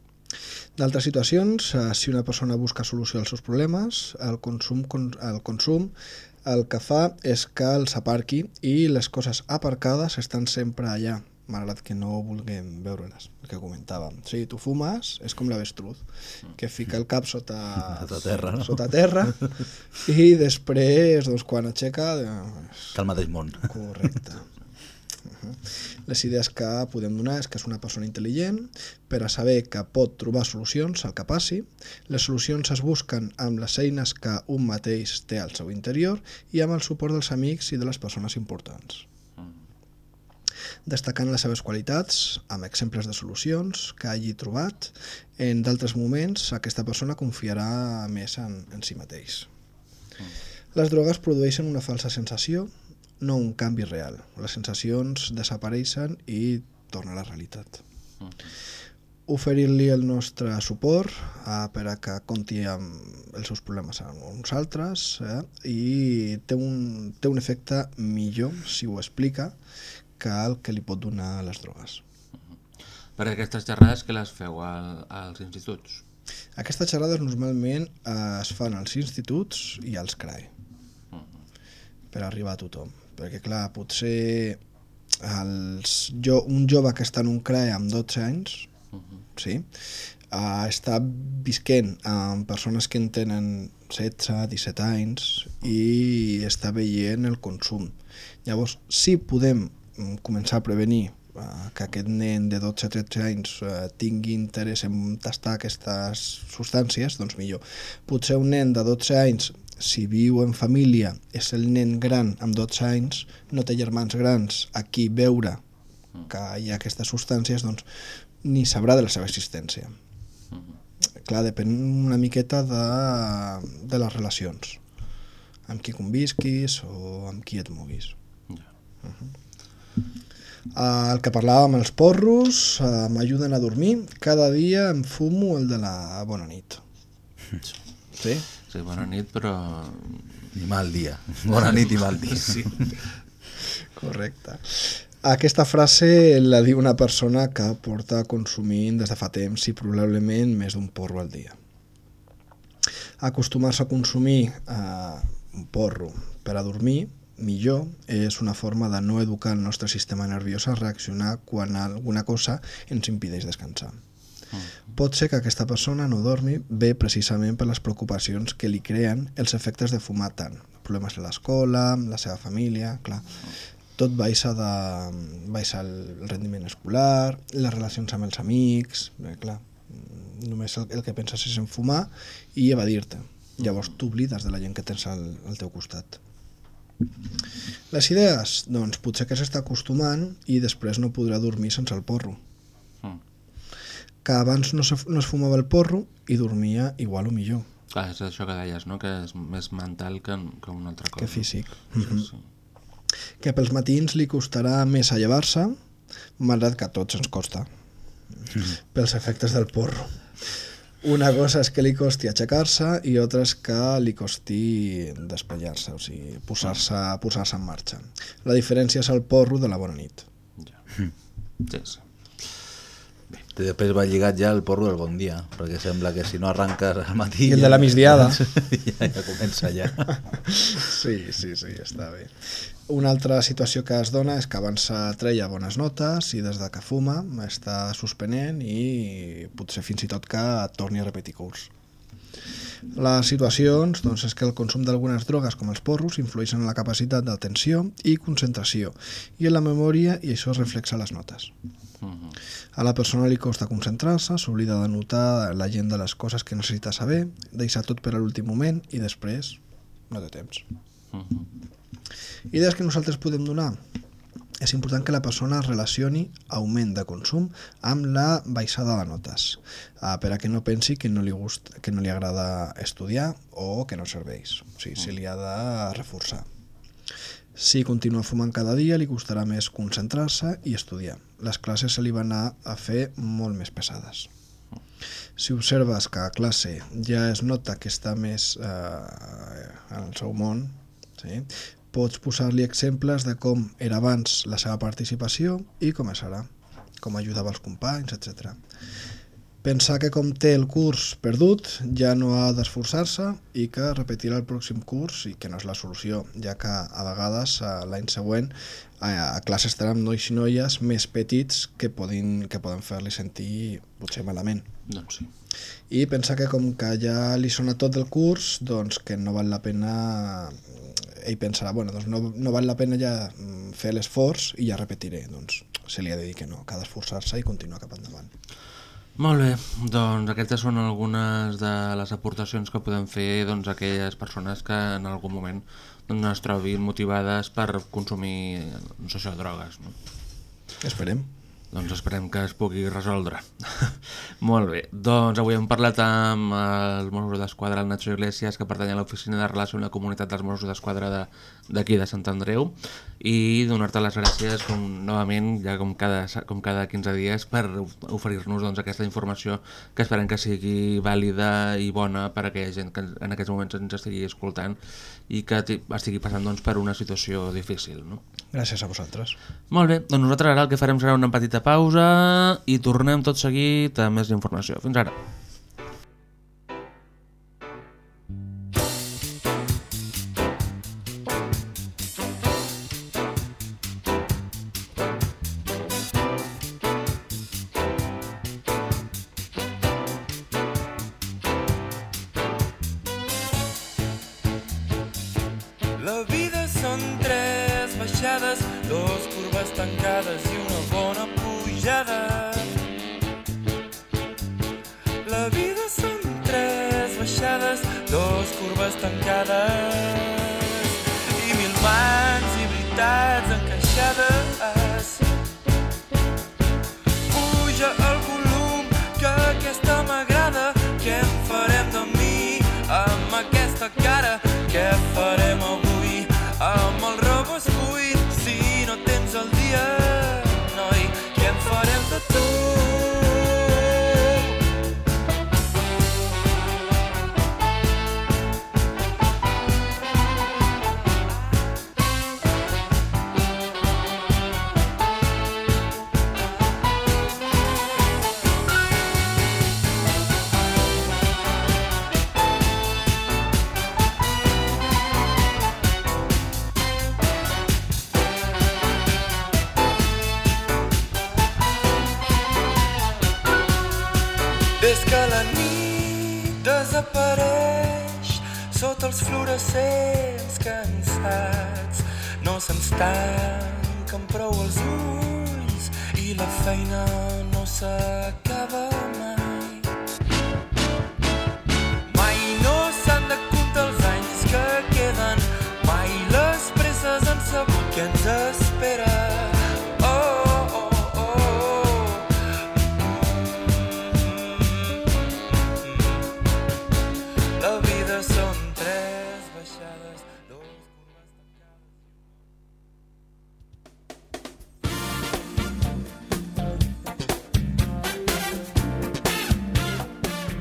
Speaker 10: D'altres situacions, eh, si una persona busca solució als seus problemes, el consum, con- el consum el que fa és que els aparqui i les coses aparcades estan sempre allà, malgrat que no vulguem veure-les, el que comentàvem. Sí, tu fumes, és com l'avestruz, que fica el cap sota, <laughs>
Speaker 5: Sota terra, no?
Speaker 10: sota terra <laughs> i després, doncs, quan aixeca... Doncs,
Speaker 5: que el mateix món.
Speaker 10: Correcte. Uh-huh. Les idees que podem donar és que és una persona intel·ligent per a saber que pot trobar solucions al que passi. Les solucions es busquen amb les eines que un mateix té al seu interior i amb el suport dels amics i de les persones importants. Destacant les seves qualitats amb exemples de solucions que hagi trobat, en d'altres moments aquesta persona confiarà més en, en si mateix. Les drogues produeixen una falsa sensació, no un canvi real. Les sensacions desapareixen i torna a la realitat. Oferir-li el nostre suport eh, per a que compti amb els seus problemes amb uns altres eh, i té un, té un efecte millor si ho explica que el que li pot donar les drogues.
Speaker 6: Per aquestes xerrades que les feu al, als instituts?
Speaker 10: Aquestes xerrades normalment eh, es fan als instituts i als CRAE per arribar a tothom. Perquè, clar, potser els, jo, un jove que està en un CRAE amb 12 anys, sí, uh, està visquent amb persones que en tenen 16, 17 anys i està veient el consum. Llavors, si podem mm, començar a prevenir uh, que aquest nen de 12-13 anys uh, tingui interès en tastar aquestes substàncies, doncs millor. Potser un nen de 12 anys si viu en família, és el nen gran amb 12 anys, no té germans grans a qui veure que hi ha aquestes substàncies, doncs ni sabrà de la seva existència. Clar, depèn una miqueta de, de les relacions, amb qui convisquis o amb qui et moguis. Uh -huh. Uh, el que parlàvem, els porros, uh, m'ajuden a dormir. Cada dia em fumo el de la bona nit. Sí?
Speaker 6: Sí, bona nit, però...
Speaker 5: Ni mal dia. Bona nit i mal dia.
Speaker 6: Sí.
Speaker 10: Correcte. Aquesta frase la diu una persona que porta consumint des de fa temps i probablement més d'un porro al dia. Acostumar-se a consumir eh, un porro per a dormir millor és una forma de no educar el nostre sistema nerviós a reaccionar quan alguna cosa ens impedeix descansar. Pot ser que aquesta persona no dormi bé precisament per les preocupacions que li creen els efectes de fumar tant. Problemes a l'escola, la seva família, clar. Tot baixa, de, baixa el rendiment escolar, les relacions amb els amics, eh, clar, només el, el que penses és en fumar i evadir-te. Llavors t'oblides de la gent que tens al, al teu costat. Les idees? Doncs potser que s'està acostumant i després no podrà dormir sense el porro.
Speaker 6: Mm.
Speaker 10: Que abans no, se, no es fumava el porro i dormia igual o millor
Speaker 6: Clar, és això que deies, no? que és més mental que, que una altra cosa.
Speaker 10: que físic.
Speaker 6: Sí,
Speaker 10: Mhm.
Speaker 6: sí.
Speaker 10: Que pels matins li costarà més allevar-se, malgrat que a tots ens costa, pels efectes del porro. Una cosa és que li costi aixecar-se i altra és que li costi despullar-se, o sigui, posar-se posar en marxa. La diferència és el porro de la bona nit.
Speaker 6: Sí, sí.
Speaker 5: I després va lligat ja el porro del bon dia, perquè sembla que si no arranques al matí...
Speaker 10: I el de la migdiada. <laughs>
Speaker 5: ja, ja comença ja. <laughs>
Speaker 10: Sí, sí, sí, està bé. Una altra situació que es dona és que abans treia bones notes i des de que fuma està suspenent i potser fins i tot que torni a repetir curs. Les situacions doncs, és que el consum d'algunes drogues com els porros influeixen en la capacitat d'atenció i concentració i en la memòria i això es reflexa a les notes.
Speaker 6: Mhm.
Speaker 10: A la persona li costa concentrar-se, s'oblida de notar la gent de les coses que necessita saber, deixa tot per a l'últim moment i després no té temps.
Speaker 6: Mhm.
Speaker 10: Idees que nosaltres podem donar? És important que la persona relacioni augment de consum amb la baixada de notes, eh, per a que no pensi que no li, gust, que no li agrada estudiar o que no serveix. O sigui, si li ha de reforçar. Si continua fumant cada dia, li costarà més concentrar-se i estudiar. Les classes se li van anar a fer molt més pesades. Si observes que a classe ja es nota que està més eh, en el seu món, sí? Pots posar-li exemples de com era abans la seva participació i com és ara, com ajudava els companys, etc. Pensar que com té el curs perdut ja no ha d'esforçar-se i que repetirà el pròxim curs i que no és la solució, ja que a vegades eh, l'any següent a, a classe estaran nois i noies més petits que poden, que poden fer-li sentir potser malament.
Speaker 6: Doncs sí.
Speaker 10: I pensar que com que ja li sona tot el curs, doncs que no val la pena ell pensarà, bueno, doncs no, no val la pena ja mm, fer l'esforç i ja repetiré, doncs se li ha de dir que no, que ha d'esforçar-se i continuar cap endavant.
Speaker 6: Molt bé, doncs aquestes són algunes de les aportacions que podem fer doncs, a aquelles persones que en algun moment doncs, no es trobin motivades per consumir doncs, això, drogues. No?
Speaker 10: Esperem.
Speaker 6: Doncs esperem que es pugui resoldre. <laughs> Molt bé, doncs avui hem parlat amb el Mossos d'Esquadra, el Nacho Iglesias, que pertany a l'Oficina de Relació amb la Comunitat dels Mossos d'Esquadra de- d'aquí de, Sant Andreu, i donar-te les gràcies com, novament, ja com cada, com cada 15 dies, per oferir-nos doncs, aquesta informació que esperem que sigui vàlida i bona per a aquella gent que en aquests moments ens estigui escoltant i que ti- estigui passant doncs, per una situació difícil. No?
Speaker 10: Gràcies a vosaltres.
Speaker 6: Molt bé, doncs nosaltres ara el que farem serà una petita pausa i tornem tot seguit amb més informació. Fins ara.
Speaker 11: Dos curves tancades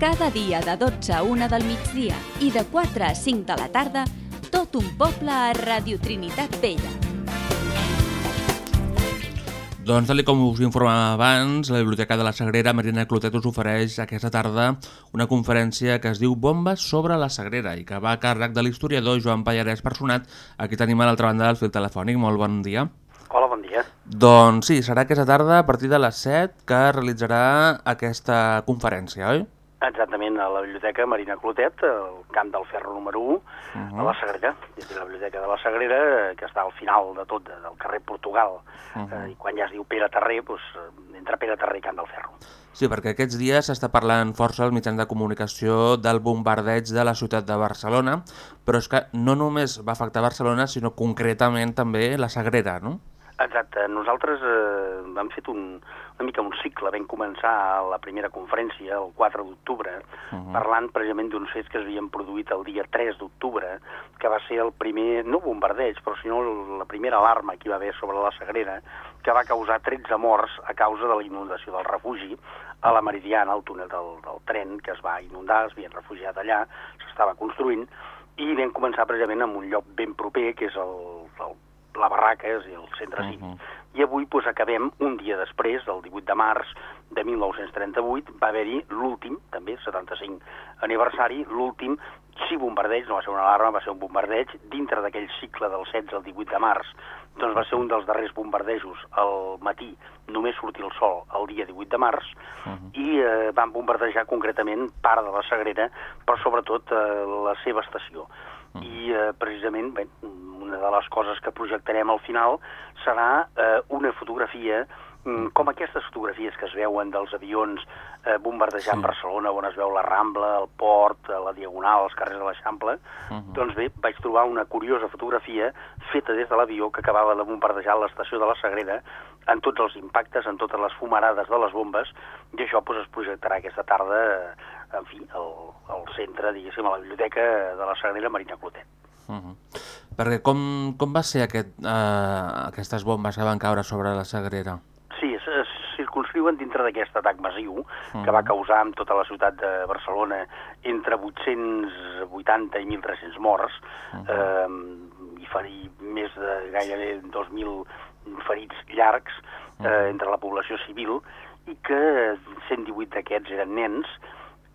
Speaker 9: Cada dia de 12 a 1 del migdia i de 4 a 5 de la tarda, tot un poble a Radio Trinitat Vella.
Speaker 6: Doncs, tal com us informava abans, la Biblioteca de la Sagrera Marina Clotet us ofereix aquesta tarda una conferència que es diu Bombes sobre la Sagrera i que va a càrrec de l'historiador Joan Pallarès Personat, aquí tenim a l'altra banda del fil telefònic. Molt bon dia.
Speaker 12: Hola, bon dia.
Speaker 6: Doncs sí, serà aquesta tarda a partir de les 7 que realitzarà aquesta conferència, oi?
Speaker 12: Exactament, a la Biblioteca Marina Clotet, al Camp del Ferro número 1, uh -huh. a la Sagrera. És dir, la Biblioteca de la Sagrera, que està al final de tot, de- del carrer Portugal. Uh -huh. eh, I quan ja es diu Pere Terrer, doncs, eh, entre Pere Terrer i Camp del Ferro.
Speaker 6: Sí, perquè aquests dies s'està parlant força als mitjans de comunicació del bombardeig de la ciutat de Barcelona, però és que no només va afectar Barcelona, sinó concretament també la Sagrera, no?
Speaker 12: Exacte, nosaltres eh, vam fet un, una mica un cicle, vam començar la primera conferència el 4 d'octubre, uh -huh. parlant precisament d'uns fets que es havien produït el dia 3 d'octubre, que va ser el primer, no bombardeig, però sinó la primera alarma que hi va haver sobre la Sagrera, que va causar 13 morts a causa de la inundació del refugi a la Meridiana, al túnel del, del tren, que es va inundar, es havien refugiat allà, s'estava construint, i vam començar precisament en un lloc ben proper, que és el, el la barraca, és a dir, el centre cívic. Uh -huh. I avui doncs, acabem, un dia després, del 18 de març de 1938, va haver-hi l'últim, també, 75 aniversari, l'últim, sí bombardeig, no va ser una alarma, va ser un bombardeig, dintre d'aquell cicle del 16 al 18 de març, doncs va ser un dels darrers bombardejos al matí, només sortir el sol el dia 18 de març, uh -huh. i eh, van bombardejar concretament part de la Sagrera, però sobretot eh, la seva estació. -huh. I eh, precisament, bé, una de les coses que projectarem al final serà eh, una fotografia mm, com aquestes fotografies que es veuen dels avions eh, bombardejant sí. Barcelona, on es veu la Rambla, el port, eh, la Diagonal, els carrers de l'Eixample, uh -huh. doncs bé, vaig trobar una curiosa fotografia feta des de l'avió que acabava de bombardejar l'estació de la Sagrera en tots els impactes, en totes les fumarades de les bombes, i això doncs, es projectarà aquesta tarda, eh, en fi, al, al centre, diguéssim, a la biblioteca de la Sagrera Marina Clotet.
Speaker 6: Uh -huh. Perquè com, com va ser aquest, uh, aquestes bombes que van caure sobre la Sagrera?
Speaker 12: Sí, es, es circunscriuen dintre d'aquest atac massiu uh -huh. que va causar en tota la ciutat de Barcelona entre 880 i 1.300 morts uh -huh. eh, i ferir més de gairebé 2.000 ferits llargs eh, uh -huh. entre la població civil i que 118 d'aquests eren nens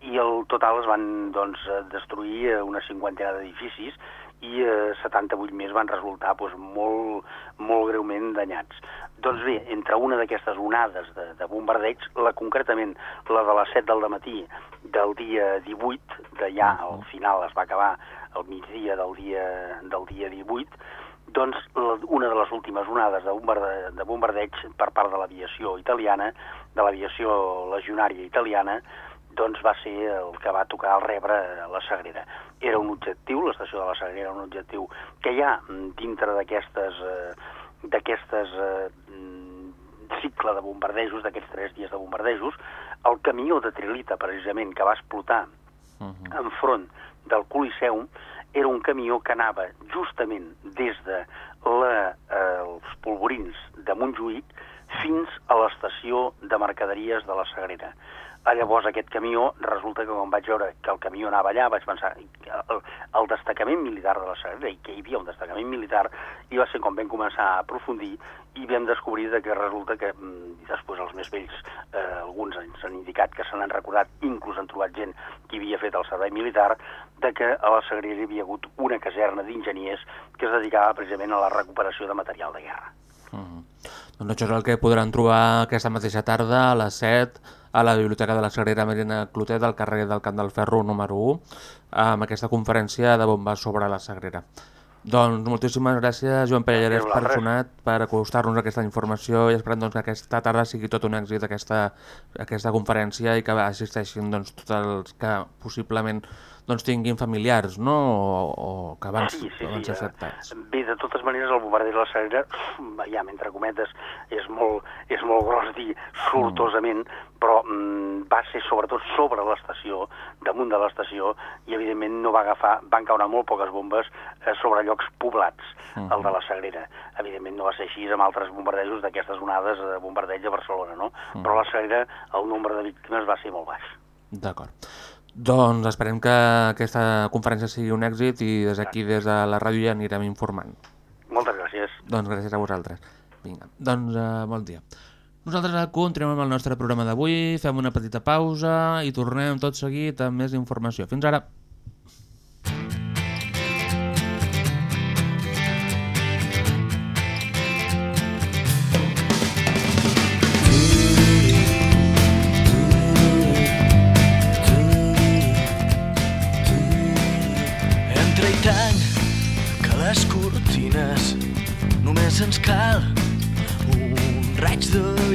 Speaker 12: i el total es van doncs, destruir una cinquantena d'edificis i eh, 78 més van resultar doncs, molt, molt greument danyats. Doncs bé, entre una d'aquestes onades de, de bombardeig, la concretament la de les 7 del matí del dia 18, de ja al final es va acabar al migdia del dia, del dia 18, doncs una de les últimes onades de, bombarde, de bombardeig per part de l'aviació italiana, de l'aviació legionària italiana, doncs va ser el que va tocar al rebre la Sagrera. Era un objectiu, l'estació de la Sagrera era un objectiu que ja dintre d'aquestes eh, d'aquestes eh, cicle de bombardejos, d'aquests tres dies de bombardejos, el camió de Trilita, precisament, que va explotar uh -huh. enfront del Coliseum, era un camió que anava justament des de la, eh, els polvorins de Montjuïc fins a l'estació de mercaderies de la Sagrera. A llavors aquest camió, resulta que quan vaig veure que el camió anava allà, vaig pensar el, el destacament militar de la Sagrera, i que hi havia un destacament militar, i va ser quan vam començar a aprofundir i vam descobrir que resulta que mm, després els més vells, eh, alguns ens han indicat que se n'han recordat, inclús han trobat gent que havia fet el servei militar, de que a la Sagrera hi havia hagut una caserna d'enginyers que es dedicava precisament a la recuperació de material de guerra.
Speaker 6: Uh -huh. Doncs això és el que podran trobar aquesta mateixa tarda a les 7 a la Biblioteca de la Sagrera Marina Clotet del carrer del Camp del Ferro número 1 amb aquesta conferència de bombes sobre la Sagrera. Doncs moltíssimes gràcies, Joan Pelleres, per sonat, per acostar-nos aquesta informació i esperem doncs, que aquesta tarda sigui tot un èxit aquesta, aquesta conferència i que assisteixin doncs, tots els que possiblement doncs, tinguin familiars no? o, o que van,
Speaker 12: Sí, sí,
Speaker 6: van
Speaker 12: sí,
Speaker 6: ser
Speaker 12: eh,
Speaker 6: afectats.
Speaker 12: Bé, de totes maneres, el bombardeig de la Sagrera, <sniffs> ja, entre cometes, és molt, és molt gros dir sortosament, però mm, va ser sobretot sobre l'estació, damunt de l'estació, i evidentment no va agafar, van caure molt poques bombes eh, sobre llocs poblats,
Speaker 6: Mhm.
Speaker 12: el de la Sagrera. Evidentment no va ser així amb altres bombardejos d'aquestes onades de bombardeig a Barcelona, no?
Speaker 6: Mhm.
Speaker 12: Però a la Sagrera el nombre de víctimes va ser molt baix.
Speaker 6: D'acord. Doncs esperem que aquesta conferència sigui un èxit i des d'aquí, des de la ràdio, ja anirem informant.
Speaker 12: Moltes gràcies.
Speaker 6: Doncs gràcies a vosaltres. Vinga, doncs uh, bon dia. Nosaltres continuem amb el nostre programa d'avui, fem una petita pausa i tornem tot seguit amb més informació. Fins ara.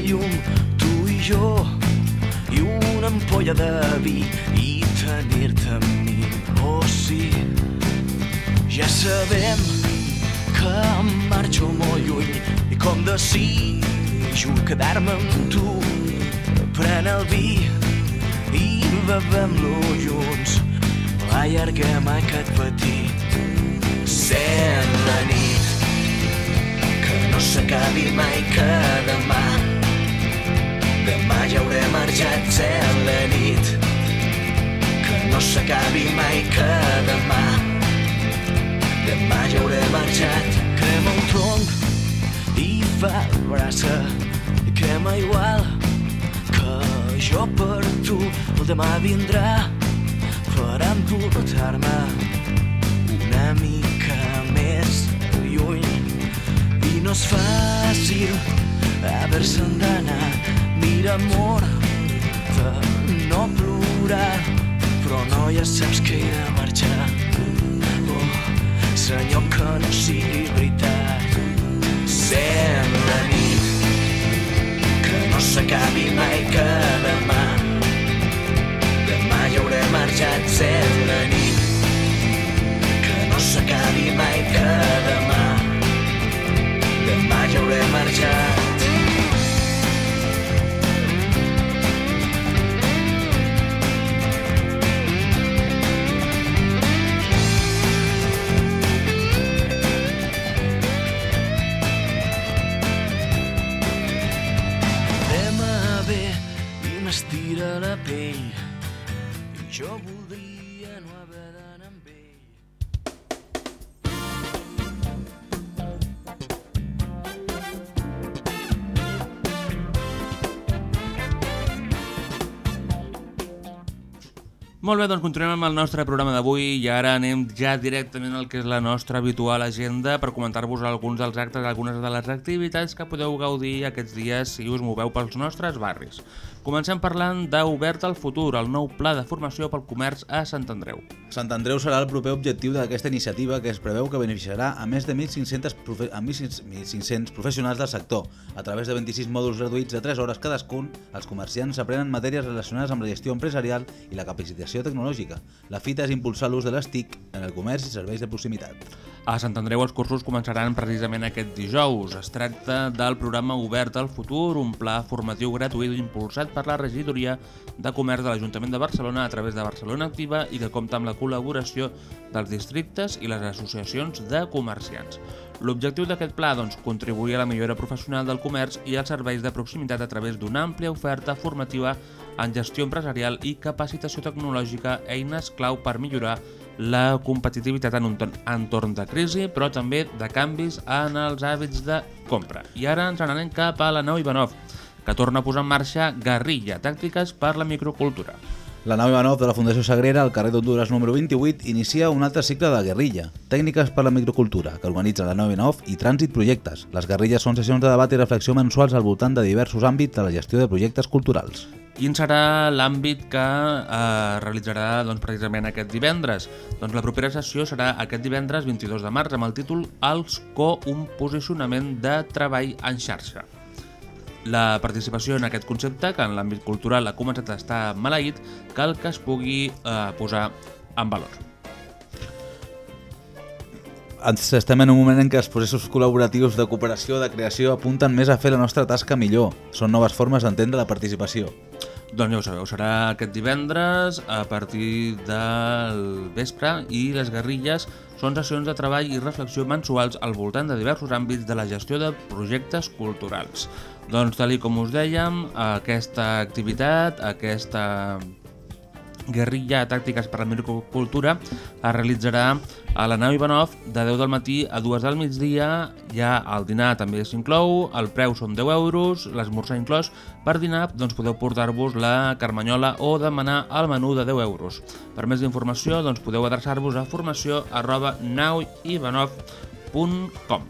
Speaker 13: Llum, tu i jo, i una ampolla de vi i tenir-te amb mi. Oh, sí, ja sabem que marxo molt lluny i com desitjo quedar-me amb tu. Pren el vi i bevem-lo junts allarguem aquest petit sent la nit que no s'acabi mai que demà demà ja hauré marxat sent la nit. Que no s'acabi mai que demà. Demà ja hauré marxat. Crema un tronc i fa brasa. I crema igual que jo per tu. El demà vindrà per emportar-me una mica més lluny. I no és fàcil haver-se'n d'anar mira amor de no plorar. Però no ja saps que he de marxar. Oh, senyor que no sigui veritat. Sent la nit que no s'acabi mai que demà demà ja hauré marxat. Sent la nit que no s'acabi mai que demà demà ja hauré marxat pell i jo voldria no haver d'anar amb ell.
Speaker 6: Molt bé, doncs continuem amb el nostre programa d'avui i ara anem ja directament al que és la nostra habitual agenda per comentar-vos alguns dels actes, algunes de les activitats que podeu gaudir aquests dies si us moveu pels nostres barris. Comencem parlant d'Obert al Futur, el nou pla de formació pel comerç a Sant Andreu.
Speaker 5: Sant Andreu serà el proper objectiu d'aquesta iniciativa que es preveu que beneficiarà a més de 1.500 profe a 1.500 professionals del sector. A través de 26 mòduls gratuïts de 3 hores cadascun, els comerciants aprenen matèries relacionades amb la gestió empresarial i la capacitació tecnològica. La fita és impulsar l'ús de les TIC en el comerç i serveis de proximitat.
Speaker 6: A Sant Andreu els cursos començaran precisament aquest dijous. Es tracta del programa Obert al Futur, un pla formatiu gratuït impulsat per la regidoria de comerç de l'Ajuntament de Barcelona a través de Barcelona Activa i que compta amb la col·laboració dels districtes i les associacions de comerciants. L'objectiu d'aquest pla, doncs, contribuir a la millora professional del comerç i als serveis de proximitat a través d'una àmplia oferta formativa en gestió empresarial i capacitació tecnològica, eines clau per millorar la competitivitat en un entorn de crisi, però també de canvis en els hàbits de compra. I ara ens n'anem cap a la nau Ivanov, que torna a posar en marxa Guerrilla, tàctiques per la microcultura.
Speaker 5: La nau Ivanov de la Fundació Sagrera, al carrer d'Honduras número 28, inicia un altre cicle de guerrilla, tècniques per la microcultura, que organitza la nau Ivanov i Trànsit Projectes. Les guerrilles són sessions de debat i reflexió mensuals al voltant de diversos àmbits de la gestió de projectes culturals.
Speaker 6: Quin serà l'àmbit que eh, realitzarà doncs, precisament aquest divendres? Doncs la propera sessió serà aquest divendres 22 de març amb el títol Els co un posicionament de treball en xarxa. La participació en aquest concepte, que en l'àmbit cultural ha començat a estar maleït, cal que es pugui eh, posar en valor.
Speaker 5: Ens estem en un moment en què els processos col·laboratius de cooperació de creació apunten més a fer la nostra tasca millor. Són noves formes d'entendre la participació.
Speaker 6: Doncs ja ho sabeu, serà aquest divendres a partir del vespre i les guerrilles són sessions de treball i reflexió mensuals al voltant de diversos àmbits de la gestió de projectes culturals. Doncs tal com us dèiem, aquesta activitat, aquesta guerrilla tàctiques per la microcultura es realitzarà a la nau Ivanov de 10 del matí a 2 del migdia. Ja el dinar també s'inclou, el preu són 10 euros, l'esmorzar inclòs. Per dinar doncs, podeu portar-vos la carmanyola o demanar el menú de 10 euros. Per més informació doncs, podeu adreçar-vos a formació arroba nauivanov.com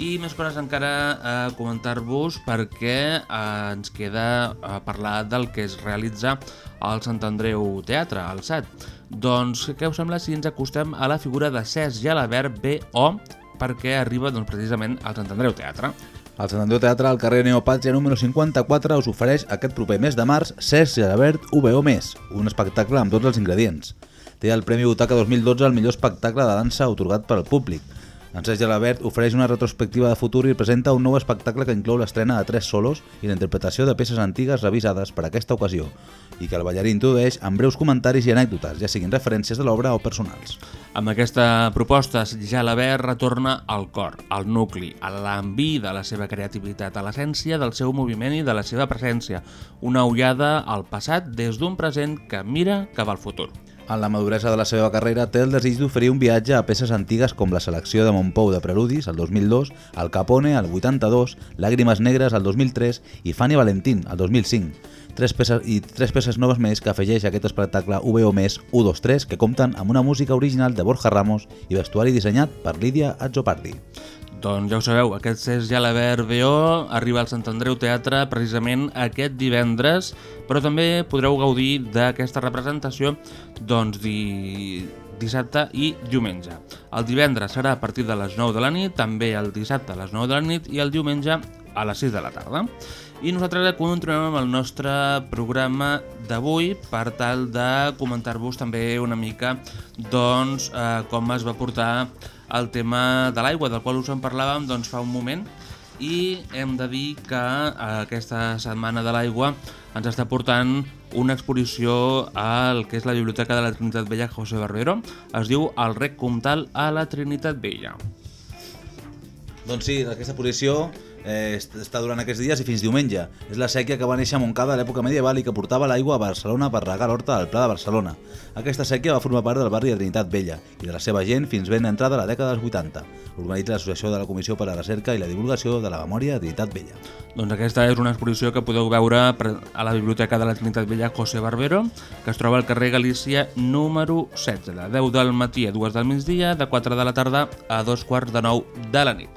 Speaker 6: i més coses encara a comentar-vos perquè eh, ens queda a parlar del que es realitza al Sant Andreu Teatre, al SAT. Doncs què us sembla si ens acostem a la figura de Cesc Jalabert B.O. perquè arriba doncs, precisament al Sant Andreu Teatre.
Speaker 5: El Sant Andreu Teatre al carrer Neopàtria número 54 us ofereix aquest proper mes de març Cesc Jalabert VO+, un espectacle amb tots els ingredients. Té el Premi Butaca 2012 al millor espectacle de dansa otorgat per al públic. Encès Jalabert ofereix una retrospectiva de futur i presenta un nou espectacle que inclou l'estrena de tres solos i la interpretació de peces antigues revisades per a aquesta ocasió i que el ballarí introdueix amb breus comentaris i anècdotes, ja siguin referències de l'obra o personals.
Speaker 6: Amb aquesta proposta, Jalabert retorna al cor, al nucli, a l'enví de la seva creativitat, a l'essència del seu moviment i de la seva presència, una ullada al passat des d'un present que mira cap al futur.
Speaker 5: En la maduresa de la seva carrera té el desig d'oferir un viatge a peces antigues com la selecció de Montpou de Preludis, el 2002, el Capone, el 82, Làgrimes Negres, el 2003 i Fanny Valentín, el 2005. Tres peces, I tres peces noves més que afegeix aquest espectacle VO més 123 que compten amb una música original de Borja Ramos i vestuari dissenyat per Lídia Azzopardi.
Speaker 6: Doncs ja ho sabeu, aquest és Jalabert B.O. arriba al Sant Andreu Teatre precisament aquest divendres, però també podreu gaudir d'aquesta representació doncs, di... dissabte i diumenge. El divendres serà a partir de les 9 de la nit, també el dissabte a les 9 de la nit i el diumenge a les 6 de la tarda. I nosaltres continuem amb el nostre programa d'avui per tal de comentar-vos també una mica doncs, eh, com es va portar el tema de l'aigua, del qual us en parlàvem doncs, fa un moment, i hem de dir que eh, aquesta setmana de l'aigua ens està portant una exposició al que és la Biblioteca de la Trinitat Vella José Barbero. Es diu El rec comtal a la Trinitat Vella.
Speaker 5: Doncs sí, aquesta exposició eh, està durant aquests dies i fins diumenge. És la sèquia que va néixer a Montcada a l'època medieval i que portava l'aigua a Barcelona per regar l'horta al Pla de Barcelona. Aquesta sèquia va formar part del barri de Trinitat Vella i de la seva gent fins ben entrada a la dècada dels 80. Organitza l'Associació de la Comissió per a la Recerca i la Divulgació de la Memòria de Trinitat Vella.
Speaker 6: Doncs aquesta és una exposició que podeu veure a la Biblioteca de la Trinitat Vella José Barbero, que es troba al carrer Galícia número 16, de 10 del matí a 2 del migdia, de 4 de la tarda a 2 quarts de 9 de la nit.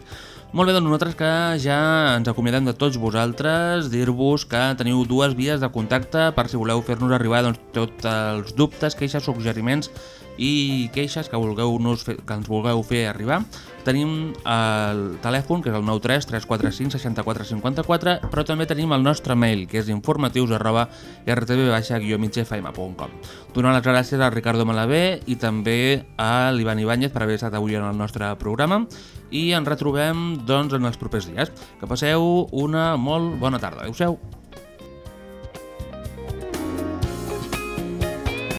Speaker 6: Molt bé, doncs nosaltres que ja ens acomiadem de tots vosaltres, dir-vos que teniu dues vies de contacte per si voleu fer-nos arribar doncs, tots els dubtes, queixes, suggeriments i queixes que, vulgueu -nos fer, que ens vulgueu fer arribar. Tenim el telèfon, que és el 93 345 64 54, però també tenim el nostre mail, que és informatius arroba rtb-migfm.com. Donar les gràcies a Ricardo Malabé i també a l'Ivan Ibáñez per haver estat avui en el nostre programa i ens retrobem doncs, en els propers dies. Que passeu una molt bona tarda. Adéu-siau.